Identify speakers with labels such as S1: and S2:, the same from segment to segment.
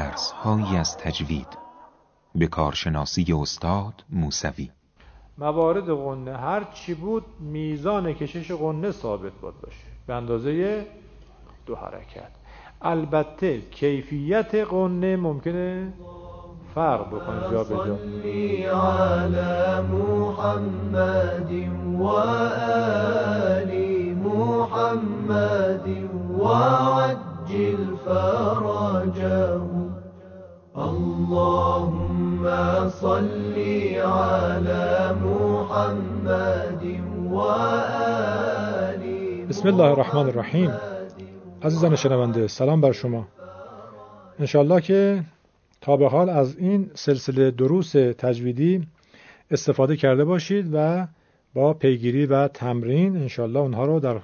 S1: درس هایی از تجوید. به کارشناسی استاد موسوی.
S2: موارد قنه هر چی بود میزان کشش قنه ثابت بود باشه. به اندازه دو حرکت. البته کیفیت قنه ممکنه فرق بکنه. جا به جا. اللهم صل على محمد بسم الله الرحمن الرحیم. عزیزان شنونده سلام بر شما. انشالله که تا به حال از این سلسله دروس تجویدی استفاده کرده باشید و با پیگیری و تمرین انشالله اونها رو در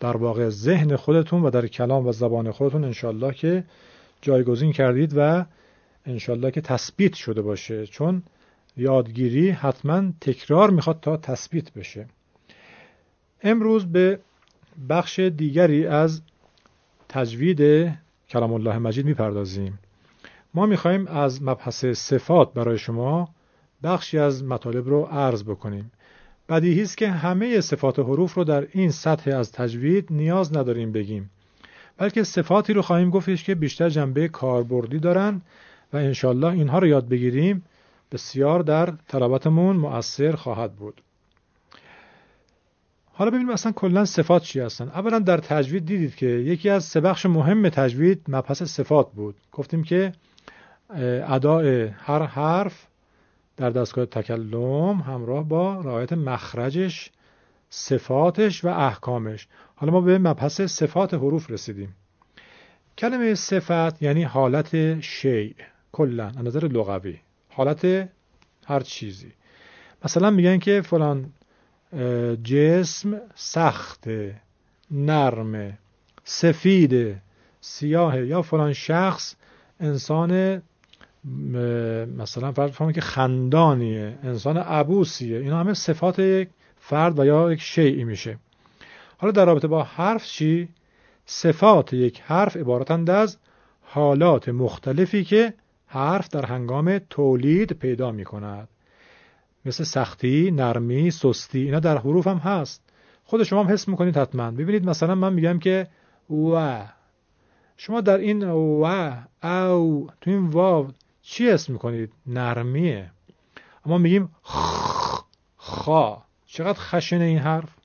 S2: در واقع ذهن خودتون و در کلام و زبان خودتون انشالله که جایگزین کردید و انشالله که تثبیت شده باشه. چون یادگیری حتما تکرار می‌خواد تا تثبیت بشه. امروز به بخش دیگری از تجوید کلام الله مجید می‌پردازیم. ما می‌خواهیم از مبحث صفات برای شما بخشی از مطالب رو عرض بکنیم. بدیهی است که همه صفات حروف رو در این سطح از تجوید نیاز نداریم بگیم. بلکه صفاتی رو خواهیم گفتش که بیشتر جنبه کاربردی دارن و انشالله اینها رو یاد بگیریم. بسیار در تلاوتمون مؤثر خواهد بود. حالا ببینیم اصلا کلا صفات چی هستن. اولا در تجوید دیدید که یکی از سه بخش مهم تجوید مبحث صفات بود. گفتیم که اداء هر حرف در دستگاه تکلم همراه با رعایت مخرجش صفاتش و احکامش. حالا ما به مبحث صفات حروف رسیدیم. کلمه صفت یعنی حالت شیء کلا از نظر لغوی. حالت هر چیزی. مثلا میگن که فلان جسم سخت نرم سفید سیاه یا فلان شخص انسان مثلا فرض که خندانیه انسان عبوسیه. اینا همه صفات یک فرد و یا یک شیعی میشه. حالا در رابطه با حرف چی؟ صفات یک حرف عبارتند از حالات مختلفی که حرف در هنگام تولید پیدا می کند مثل سختی، نرمی، سستی اینا در حروف هم هست. خود شما هم حس می‌کنید حتما. ببینید مثلا من میگم که و. شما در این و او تو این واو چی حس می‌کنید؟ نرمیه. اما میگیم خ خا چقدر خشن این حرف؟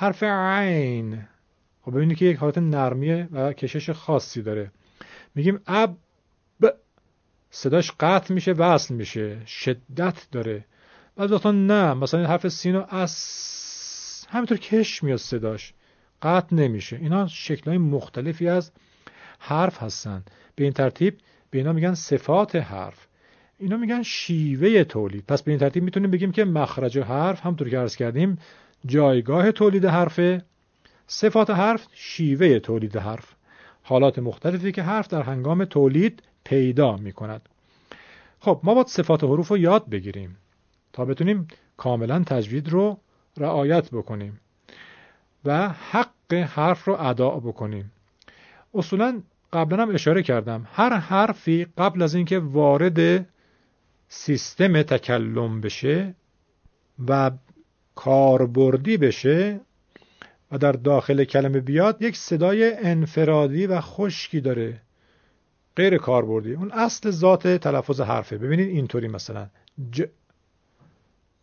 S2: حرف عین. خب ببینید که یک حالت نرمیه و کشش خاصی داره. میگیم اب صداش قطع میشه وصل میشه. شدت داره. بعض وقتا نه. مثلا حرف سین و اس. همینطور کش میاد صداش. قطع نمیشه. اینا شکلهای مختلفی از حرف هستن. به این ترتیب به اینا میگن صفات حرف. اینا میگن شیوه تولید. پس به این ترتیب می‌تونیم بگیم که مخرج حرف همطور که عرض کردیم جایگاه تولید حرف صفات حرف شیوه تولید حرف. حالات مختلفی که حرف در هنگام تولید پیدا می کند خب ما باید صفات حروف رو یاد بگیریم تا بتونیم کاملا تجوید رو رعایت بکنیم و حق حرف رو ادا بکنیم. اصولا قبلا هم اشاره کردم هر حرفی قبل از اینکه وارد سیستم تکلم بشه و کاربردی بشه و در داخل کلمه بیاد یک صدای انفرادی و خشکی داره. غیر کاربردی. اون اصل ذات تلفظ حرفه. ببینید اینطوری مثلا. ج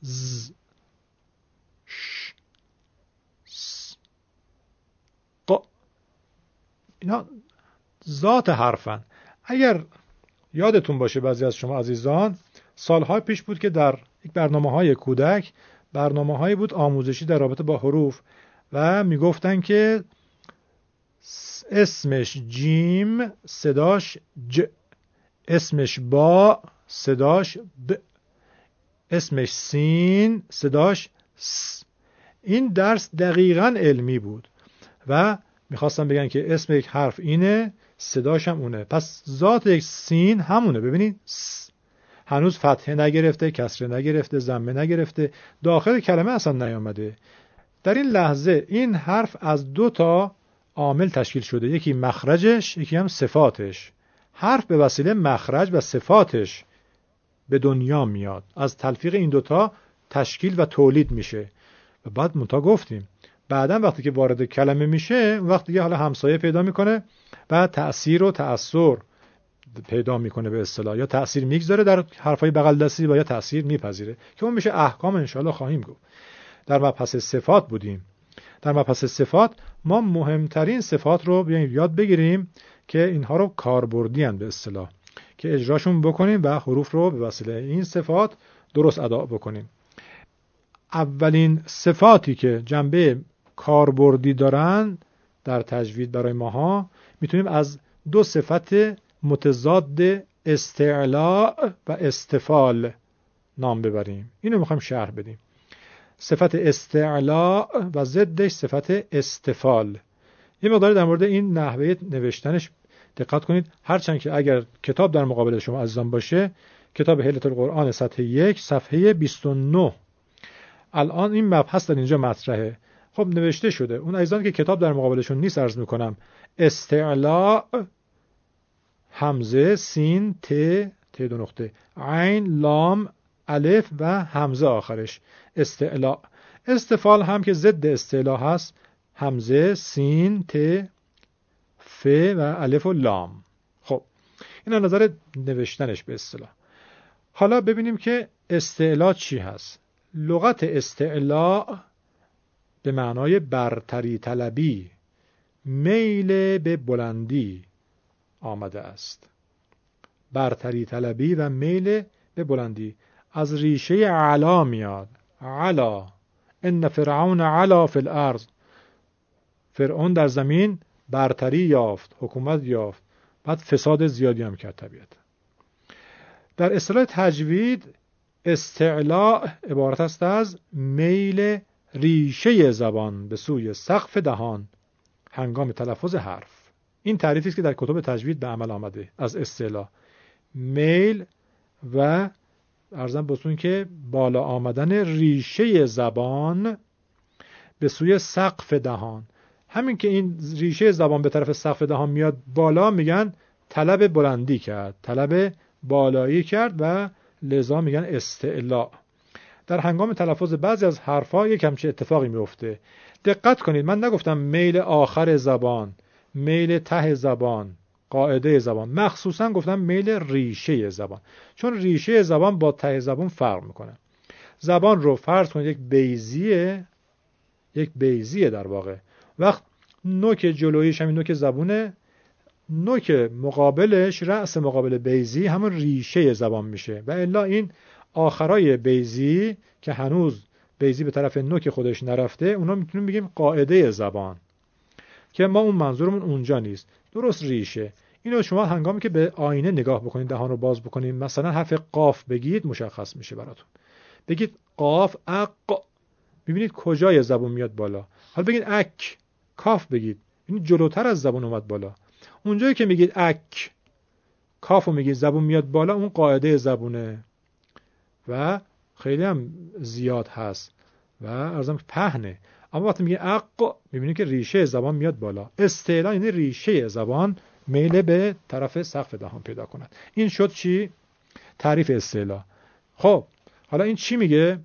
S2: ز ش س ق. اینا ذات حرفن. اگر یادتون باشه بعضی از شما عزیزان سالها پیش بود که در یک برنامه های کودک برنامه هایی بود آموزشی در رابطه با حروف و می‌گفتن که اسمش جیم صداش ج اسمش با صداش ب اسمش سین صداش س. این درس دقیقا علمی بود و می‌خواستم بگن که اسم یک حرف اینه صداش هم اونه. پس ذات یک سین همونه. ببینید س. هنوز فتحه نگرفته کسره نگرفته زمه نگرفته. داخل کلمه اصلا نیامده. در این لحظه این حرف از دو تا عامل تشکیل شده. یکی مخرجش یکی هم صفاتش. حرف به وسیله مخرج و صفاتش به دنیا میاد. از تلفیق این دوتا تشکیل و تولید میشه. و بعد منتا گفتیم. بعدا وقتی که وارد کلمه میشه وقتی حالا همسایه پیدا می‌کنه و تأثیر و تأثیر پیدا می‌کنه به اصطلاح. یا تأثیر می‌گذاره در حرفای بغل دستی و یا تأثیر میپذیره. که اون میشه احکام انشاءالله خواهیم گفت. در مبحث صفات بودیم. در مبحث صفات ما مهمترین صفات رو بیایم یاد بگیریم که اینها رو کاربردی به اصطلاح. که اجراشون بکنیم و حروف رو به وسیله این صفات درست ادا بکنیم. اولین صفاتی که جنبه کاربردی دارن در تجوید برای ماها می‌تونیم از دو صفت متضاد استعلاء و استفال نام ببریم. اینو می‌خوایم شرح بدیم. صفت استعلاء و ضدش صفت استفال. یه مقدار در مورد این نحوه نوشتنش دقت کنید. هرچند که اگر کتاب در مقابل شما عزیزان باشه کتاب حیلت القرآن سطح یک صفحه 29 الان این مبحث در اینجا مطرحه. خب نوشته شده. اون عزیزان که کتاب در مقابلشون نیست ارز می‌کنم استعلاء همزه سین ت ت دو نقطه. عین لام الف و همزه آخرش. استعلاء استفال هم که ضد استعلاء هست. همزه سین ت ف و الف و لام. خب این نظر نوشتنش به اصطلاح. حالا ببینیم که استعلا چی هست. لغت استعلا به معنای برتری طلبی میل به بلندی. آمده است. برتری طلبی و میل به بلندی. از ریشه علا میاد. علا. ان فرعون علا فی الارض. فرعون در زمین برتری یافت حکومت یافت. بعد فساد زیادی هم کرد طبیعت. در اصطلاح تجوید استعلاء عبارت است از میل ریشه زبان به سوی سقف دهان. هنگام تلفظ حرف. این تعریفی است که در کتب تجوید به عمل آمده از استعلاء میل و ارزم بسون که بالا آمدن ریشه زبان به سوی سقف دهان. همین که این ریشه زبان به طرف سقف دهان میاد بالا میگن طلب بلندی کرد طلب بالایی کرد و لذا میگن استعلا. در هنگام تلفظ بعضی از حرفها یک همچه اتفاقی میفته دقت کنید من نگفتم میل آخر زبان. میل ته زبان قاعده زبان. مخصوصا گفتم میل ریشه زبان. چون ریشه زبان با ته زبان فرق می‌کنه. زبان رو فرض کنید یک بیزیه یک بیزیه در واقع. وقت نوک جلویش همین نوک زبونه نوک مقابلش رأس مقابل بیزی همون ریشه زبان میشه. و الا این آخرای بیزی که هنوز بیزی به طرف نوک خودش نرفته اونا می‌تونیم بگیم قاعده زبان. که ما اون منظورمون اونجا نیست. درست ریشه. اینو شما هنگامی که به آینه نگاه بکنید دهان رو باز بکنید مثلا حرف قاف بگید مشخص میشه براتون. بگید قاف اق ببینید کجای زبون میاد بالا. حالا بگید اک کاف بگید. این جلوتر از زبون اومد بالا. اونجایی که میگید اک کافو میگید زبون میاد بالا اون قاعده زبونه. و خیلی هم زیاد هست. و ارزم پهنه. اما وقتی میگه اق می‌بینید که ریشه زبان میاد بالا استعلا یعنی ریشه زبان میل به طرف سقف دهان پیدا کند این شد چی تعریف استعلا خب حالا این چی میگه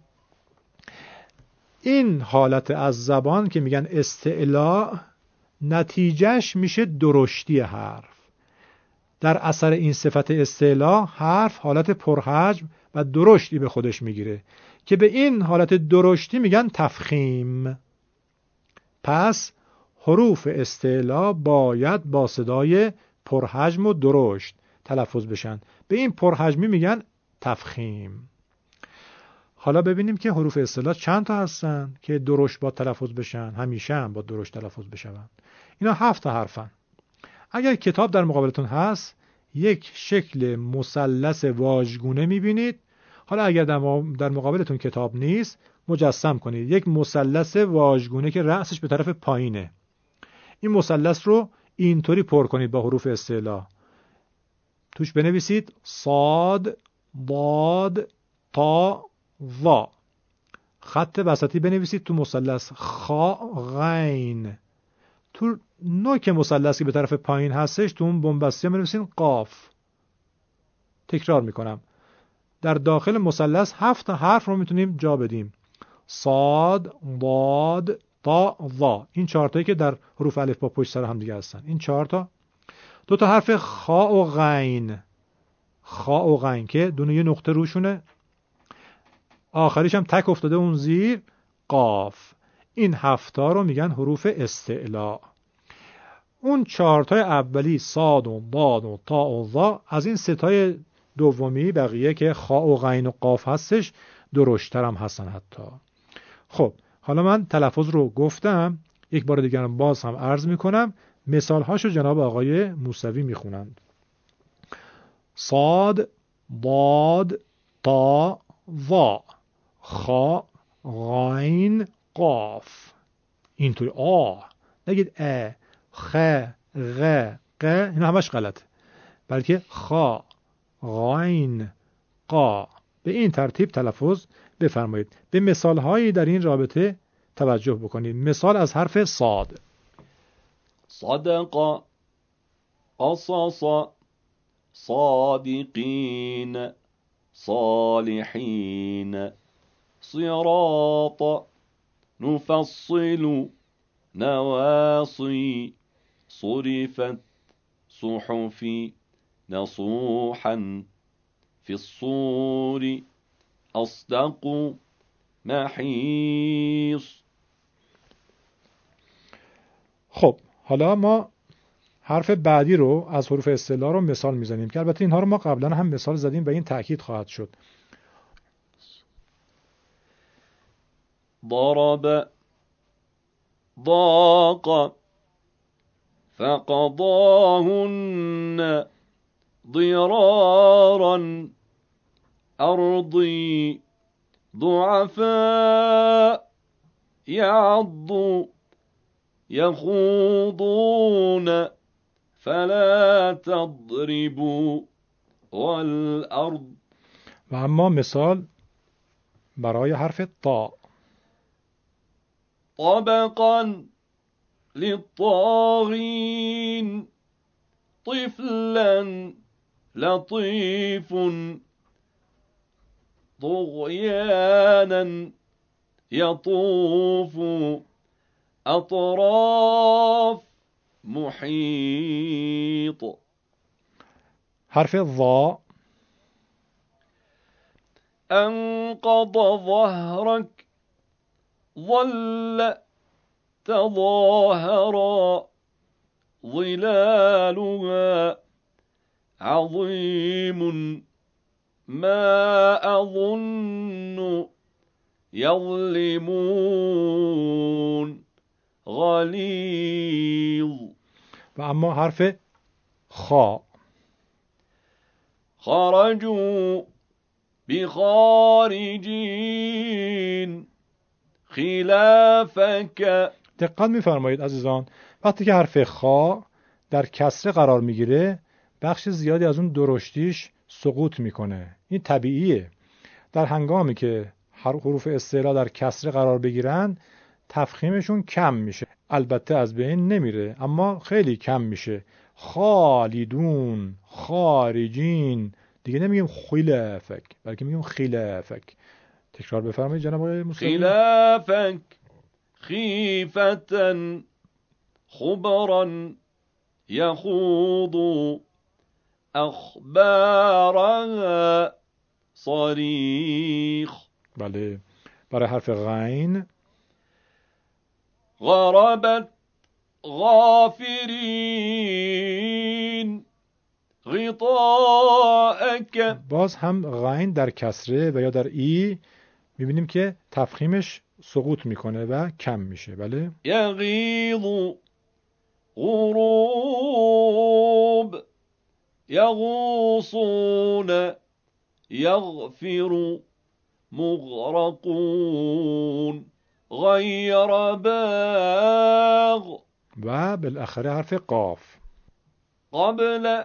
S2: این حالت از زبان که میگن استعلا نتیجهش میشه درشتی حرف در اثر این صفت استعلا حرف حالت پرحجم و درشتی به خودش می‌گیره که به این حالت درشتی میگن تفخیم پس حروف استعلا باید با صدای پرحجم و درشت تلفظ بشن. به این پرحجمی میگن تفخیم. حالا ببینیم که حروف اصطلاح چند تا هستن که درشت با تلفظ بشن. همیشه هم با درشت تلفظ بشن اینا هفت تا حرفن. اگر کتاب در مقابلتون هست یک شکل مثلث واژگونه می‌بینید. حالا اگر در مقابلتون کتاب نیست مجسم کنید. یک مثلث واژگونه که رأسش به طرف پایینه. این مثلث رو اینطوری پر کنید با حروف استعلا توش بنویسید صاد باد تا و خط وسطی بنویسید تو مثلث خا غین تو نوک مثلث که به طرف پایین هستش تو اون بنبستی هم بنویسید قاف. تکرار می‌کنم. در داخل مثلث هفت حرف رو می‌تونیم جا بدیم. صاد ضاد تا وا این چهار که در حروف الف با پشت سر هم دیگه هستن. این چهار تا دو تا حرف خا و غین. خا و غین که دونه یه نقطه روشونه. آخریش هم تک افتاده اون زیر قاف. این هفتا رو میگن حروف استعلا. اون چهارتای اولی صاد و باد و تا و ضا از این ستای دومی بقیه که خا و غین و قاف هستش درشتر هم هستن حتی. خب حالا من تلفظ رو گفتم یک بار دیگر باز هم عرض می‌کنم مثال هاشو جناب آقای موسوی می‌خونند. صاد باد تا وا خا غاین قاف. اینطوری آ. نگید ا خ غ ق. این همش غلطه بلکه خا غاین قا. به این ترتیب تلفظ بفرمایید. به مثال هایی در این رابطه توجه بکنید. مثال از حرف صاد.
S3: صدق قصص صادقین صالحین. صراط نفصل نواصي صرفت صحف نصوحا في الصور. أصدق محیص
S2: خب حالا ما حرف بعدی رو از حروف اصطلاح رو مثال می‌زنیم که البته اینها رو ما قبلا هم مثال زدیم و این تاکید خواهد شد.
S3: ضرب ضاق فقضاهن ضرارا. أرضي ضعفاء يعض يخوضون فلا تضربوا والأرض
S2: و اما مثال برای حرف طا.
S3: طبقا للطاغين طفلا لطيف طغيانا يطوف أطراف محيط.
S2: حرف الضاء
S3: أنقض ظهرك ظل تظاهرا ظلالها عظيم ما أظن يظلمون غليظ.
S2: و اما حرف خا
S3: خرجوا بخارجين. خلافك.
S2: دقت میفرمایید عزیزان وقتی که حرف خا در کسره قرار می‌گیره بخش زیادی از اون درشتیش سقوط می‌کنه. این طبیعیه. در هنگامی که حروف استعلا در کسره قرار بگیرن تفخیمشون کم میشه. البته از بین نمیره اما خیلی کم میشه. خالدون خارجین. دیگه نمیگیم خلافک بلکه میگیم خلافک. تکرار بفرمایید جناب آقای موسوی.
S3: خلافك خيفة خبرا يخوض أخبارها صريخ.
S2: بله. برای حرف غین.
S3: غربت غافرين غطاءك
S2: باز هم غین در کسره و یا در ای می‌بینیم که تفخیمش سقوط می‌کنه و کم میشه. بله.
S3: يغيظ غروب. يغوصون يغفر مغرقون غير باغ.
S2: و بالاخره حرف قاف.
S3: قبل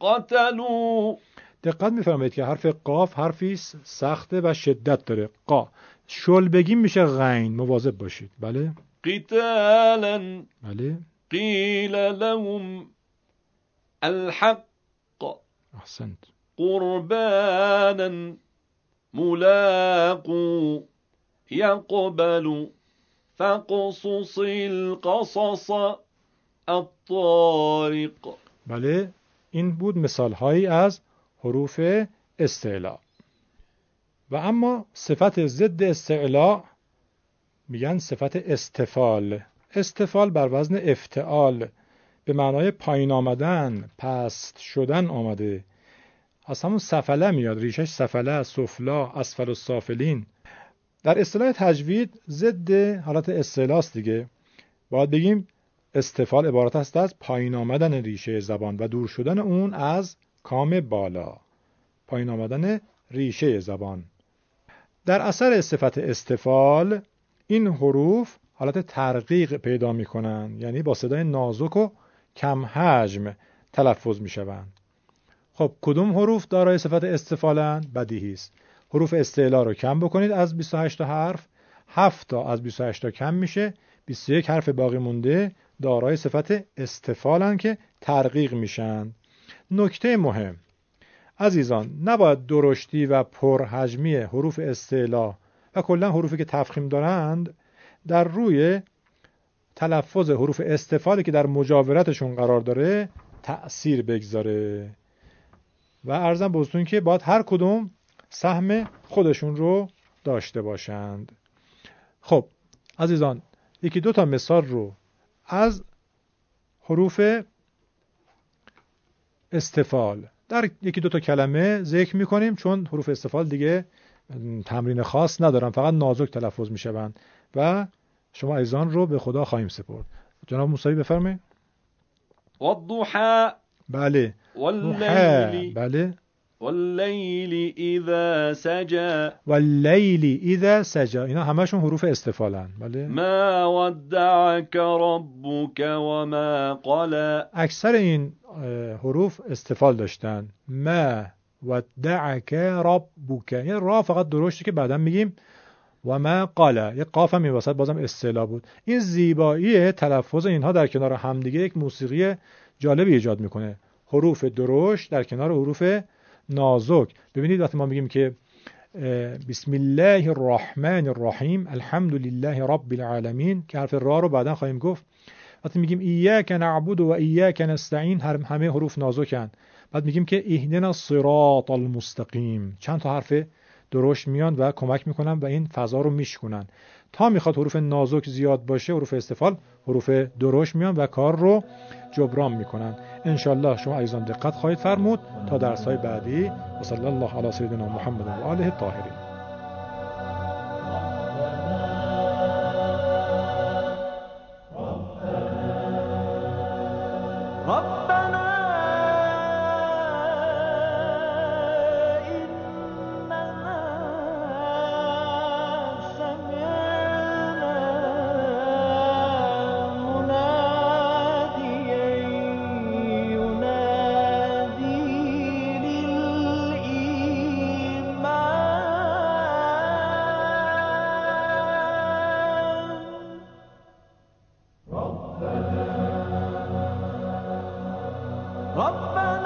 S3: قتلوا.
S2: دقت میفرمایید که حرف قاف حرفی سخته و شدت داره. قا. شل بگیم میشه غین. مواظب باشید. بله.
S3: قتالا.
S2: بله.
S3: قيل لهم الحق.
S2: احسنت
S3: قربانا ملاقو. يقبل فاقصص القصص الطارق.
S2: بله این بود مثال هایی از حروف استعلا و اما صفت ضد استعلا میگن صفت استفال. استفال بر وزن افتعال. به معنای پایین آمدن پست شدن آمده. از همون سفله میاد ریشش سفله سفلا اسفل و سافلین. در اصطلاح تجوید ضد حالت استعلاست دیگه. باید بگیم استفال عبارت است از پایین آمدن ریشه زبان و دور شدن اون از کام بالا. پایین آمدن ریشه زبان. در اثر صفت استفال این حروف حالت ترقیق پیدا می کنند یعنی با صدای نازک و کم حجم تلفظ می شوند خب کدوم حروف دارای صفت استفالند بدیهی است. حروف استعلا رو کم بکنید از 28 تا حرف. 7 تا از 28 تا کم میشه. 21 حرف باقی مونده. دارای صفت استفالن که ترقیق میشن. نکته مهم. عزیزان نباید درشتی و پرحجمی حروف استعلا و کلا حروفی که تفخیم دارند در روی تلفظ حروف استفالی که در مجاورتشون قرار داره تأثیر بگذاره. و ارزم بزرگتون که باید هر کدوم سهم خودشون رو داشته باشند. خب عزیزان یکی دو تا مثال رو از حروف استفال. در یکی دو تا کلمه ذکر می‌کنیم چون حروف استفال دیگه تمرین خاص ندارن فقط نازک تلفظ می‌شوند. و شما ایزان رو به خدا خواهیم سپرد. جناب موسوی بفرمایید.
S3: والضحى.
S2: بله.
S3: والليل.
S2: بله.
S3: والليل إذا سجى.
S2: واللیلی اذا سجا اینا همشون حروف استفالن بله.
S3: ما ودعك ربك وما قلى.
S2: اکثر این حروف استفال داشتن. ما ودعک ربک یه را فقط درشته که بعدا میگیم. و ما قال یه قاف هم وسط بازم استعلا بود. این زیبایی تلفظ اینها در کنار همدیگه یک موسیقی جالبی ایجاد می‌کنه. حروف درشت در کنار حروف نازک. ببینید وقتی ما میگیم که بسم الله الرحمن الرحیم الحمد لله رب العالمین که حرف را رو بعدا خواهیم گفت. وقتی میگیم ایاک نعبد و ایاک نستعین هر- همه حروف نازکن. بعد میگیم که اهدنا الصراط المستقیم چند تا حرف درشت میان و کمک می‌کنن و این فضا رو میشکنن تا می‌خواد حروف نازک زیاد باشه حروف استفال حروف درشت میان و کار رو جبران می‌کنن. انشالله شما عزیزان دقت خواهید فرمود. تا درس های بعدی و صلی الله علی سیدنا محمد و آله الطاهرین.
S4: ربنا